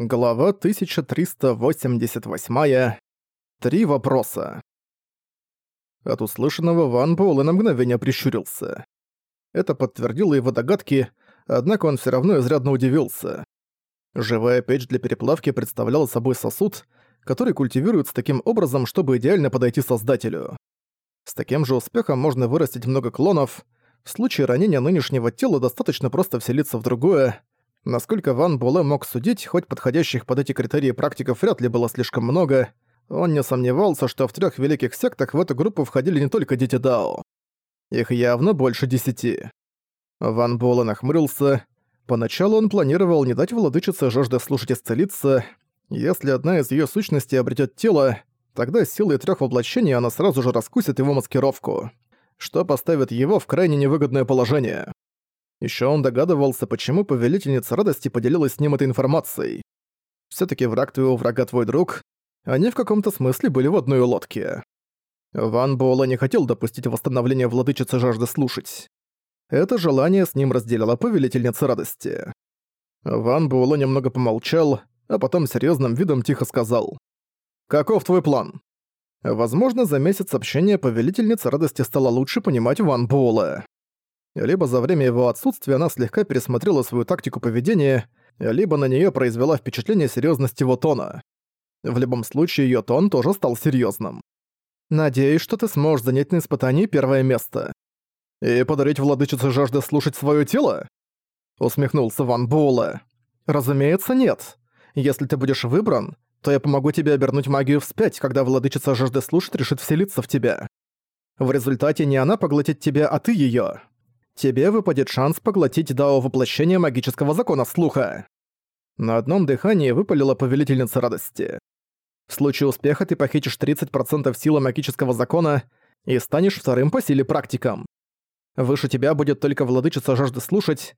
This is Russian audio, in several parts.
Глава 1388. Три вопроса. От услышанного Ван Буэлэ на мгновение прищурился. Это подтвердило его догадки, однако он все равно изрядно удивился. Живая печь для переплавки представляла собой сосуд, который культивируется таким образом, чтобы идеально подойти создателю. С таким же успехом можно вырастить много клонов. В случае ранения нынешнего тела достаточно просто вселиться в другое, Насколько Ван Буэлэ мог судить, хоть подходящих под эти критерии практиков вряд ли было слишком много, он не сомневался, что в трех великих сектах в эту группу входили не только дети Дао. Их явно больше десяти. Ван Буэлэ нахмурился. Поначалу он планировал не дать владычице жажды слушать исцелиться. Если одна из ее сущностей обретет тело, тогда силой трех воплощений она сразу же раскусит его маскировку, что поставит его в крайне невыгодное положение. Еще он догадывался, почему повелительница радости поделилась с ним этой информацией. все таки враг твоего врага твой друг. Они в каком-то смысле были в одной лодке. Ван Буэлла не хотел допустить восстановления владычицы жажды слушать. Это желание с ним разделила повелительница радости. Ван Буэлла немного помолчал, а потом серьезным видом тихо сказал. «Каков твой план?» Возможно, за месяц общения повелительница радости стала лучше понимать Ван Буэлла либо за время его отсутствия она слегка пересмотрела свою тактику поведения, либо на нее произвела впечатление серьезности его тона. В любом случае, ее тон тоже стал серьезным. «Надеюсь, что ты сможешь занять на испытании первое место. И подарить владычице жажды слушать свое тело?» Усмехнулся Ван Буэлэ. «Разумеется, нет. Если ты будешь выбран, то я помогу тебе обернуть магию вспять, когда владычица жажды слушать решит вселиться в тебя. В результате не она поглотит тебя, а ты её тебе выпадет шанс поглотить дао воплощение магического закона слуха. На одном дыхании выпалила повелительница радости. В случае успеха ты похитишь 30% силы магического закона и станешь вторым по силе практиком. Выше тебя будет только владычица жажды слушать.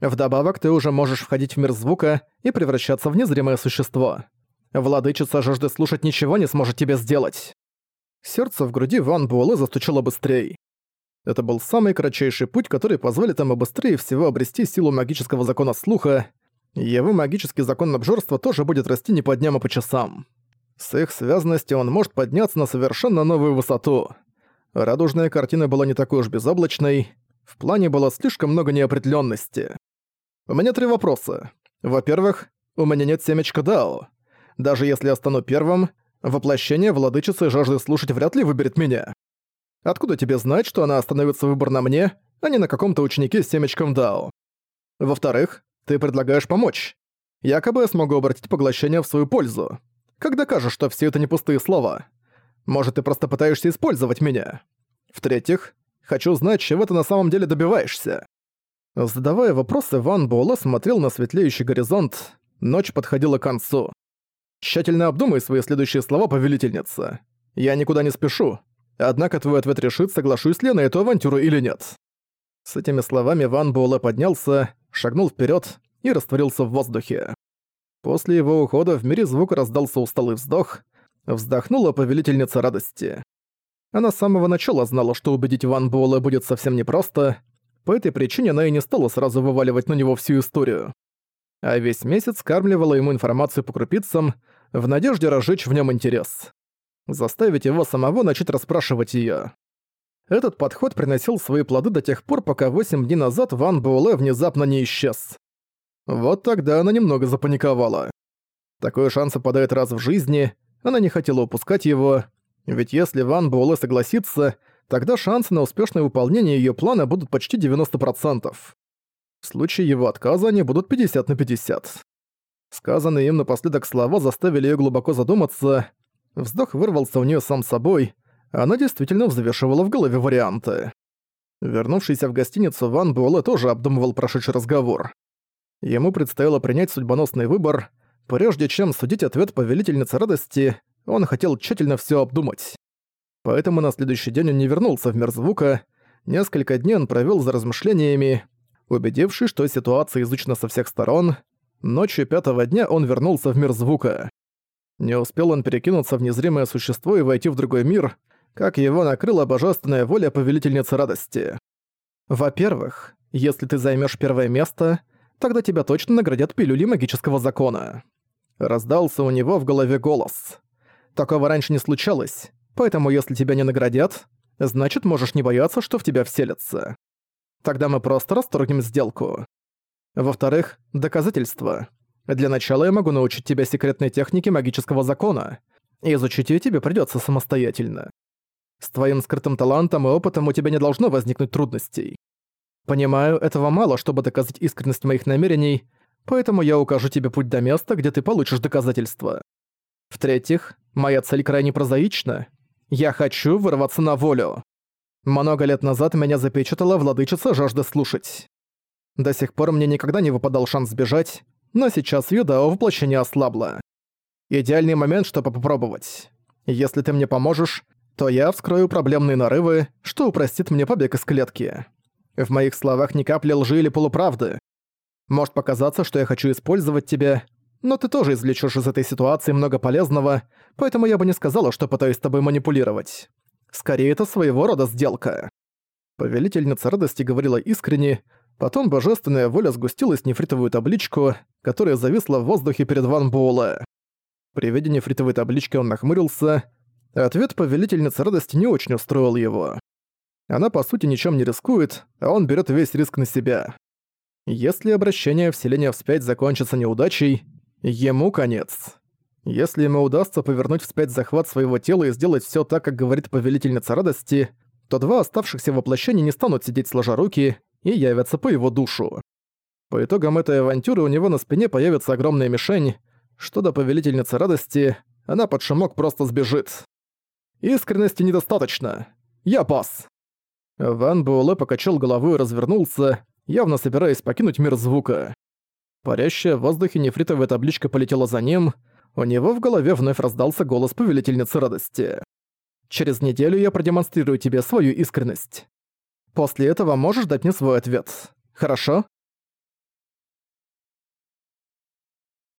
Вдобавок ты уже можешь входить в мир звука и превращаться в незримое существо. Владычица жажды слушать ничего не сможет тебе сделать. Сердце в груди Ван Буэлэ застучало быстрее. Это был самый кратчайший путь, который позволит ему быстрее всего обрести силу магического закона слуха. Его магический закон обжорства тоже будет расти не по дням, а по часам. С их связанностью он может подняться на совершенно новую высоту. Радужная картина была не такой уж безоблачной. В плане было слишком много неопределенности. У меня три вопроса. Во-первых, у меня нет семечка Дао. Даже если я стану первым, воплощение владычицы жажды слушать вряд ли выберет меня. Откуда тебе знать, что она остановится выбор на мне, а не на каком-то ученике с семечком Дао? Во-вторых, ты предлагаешь помочь. Якобы я смогу обратить поглощение в свою пользу. Как докажешь, что все это не пустые слова? Может, ты просто пытаешься использовать меня? В-третьих, хочу знать, чего ты на самом деле добиваешься. Задавая вопросы, Ван Буэлэ смотрел на светлеющий горизонт. Ночь подходила к концу. Тщательно обдумай свои следующие слова, повелительница. Я никуда не спешу, Однако твой ответ решит, соглашусь ли на эту авантюру или нет. С этими словами Ван Буэлэ поднялся, шагнул вперед и растворился в воздухе. После его ухода в мире звука раздался усталый вздох, вздохнула повелительница радости. Она с самого начала знала, что убедить Ван Буэлэ будет совсем непросто, по этой причине она и не стала сразу вываливать на него всю историю. А весь месяц скармливала ему информацию по крупицам, в надежде разжечь в нем интерес заставить его самого начать расспрашивать её. Этот подход приносил свои плоды до тех пор, пока 8 дней назад Ван Буэлэ внезапно не исчез. Вот тогда она немного запаниковала. Такой шанс выпадает раз в жизни, она не хотела упускать его, ведь если Ван Буэлэ согласится, тогда шансы на успешное выполнение её плана будут почти 90%. В случае его отказа они будут 50 на 50. Сказанные им напоследок слова заставили её глубоко задуматься, Вздох вырвался у нее сам собой, она действительно взвешивала в голове варианты. Вернувшийся в гостиницу, Ван Буэлэ тоже обдумывал прошедший разговор. Ему предстояло принять судьбоносный выбор. Прежде чем судить ответ повелительницы радости, он хотел тщательно все обдумать. Поэтому на следующий день он не вернулся в мир звука. Несколько дней он провел за размышлениями, убедившись, что ситуация изучена со всех сторон. Ночью пятого дня он вернулся в мир звука. Не успел он перекинуться в незримое существо и войти в другой мир, как его накрыла божественная воля повелительницы радости. Во-первых, если ты займешь первое место, тогда тебя точно наградят пилюли магического закона. Раздался у него в голове голос. Такого раньше не случалось, поэтому если тебя не наградят, значит можешь не бояться, что в тебя вселятся. Тогда мы просто расторгнем сделку. Во-вторых, доказательства. Для начала я могу научить тебя секретной технике магического закона. Изучить ее тебе придется самостоятельно. С твоим скрытым талантом и опытом у тебя не должно возникнуть трудностей. Понимаю, этого мало, чтобы доказать искренность моих намерений, поэтому я укажу тебе путь до места, где ты получишь доказательства. В-третьих, моя цель крайне прозаична. Я хочу вырваться на волю. Много лет назад меня запечатала владычица жажды слушать. До сих пор мне никогда не выпадал шанс сбежать, но сейчас Юдао воплощение ослабло. Идеальный момент, чтобы попробовать. Если ты мне поможешь, то я вскрою проблемные нарывы, что упростит мне побег из клетки. В моих словах ни капли лжи или полуправды. Может показаться, что я хочу использовать тебя, но ты тоже извлечешь из этой ситуации много полезного, поэтому я бы не сказала, что пытаюсь с тобой манипулировать. Скорее, это своего рода сделка. Повелительница радости говорила искренне, потом божественная воля сгустилась в нефритовую табличку, которая зависла в воздухе перед Ван Буэлэ. При виде нефритовой таблички он нахмурился, Ответ повелительницы радости не очень устроил его. Она по сути ничем не рискует, а он берет весь риск на себя. Если обращение вселения вспять закончится неудачей, ему конец. Если ему удастся повернуть вспять захват своего тела и сделать все так, как говорит повелительница радости, то два оставшихся воплощения не станут сидеть сложа руки и явятся по его душу. По итогам этой авантюры у него на спине появится огромная мишень, что до повелительницы радости, она под шумок просто сбежит. Искренности недостаточно. Я пас». Ван Буэлэ покачал головой и развернулся, явно собираясь покинуть мир звука. Парящая в воздухе нефритовая табличка полетела за ним, у него в голове вновь раздался голос повелительницы радости. «Через неделю я продемонстрирую тебе свою искренность. После этого можешь дать мне свой ответ. Хорошо?»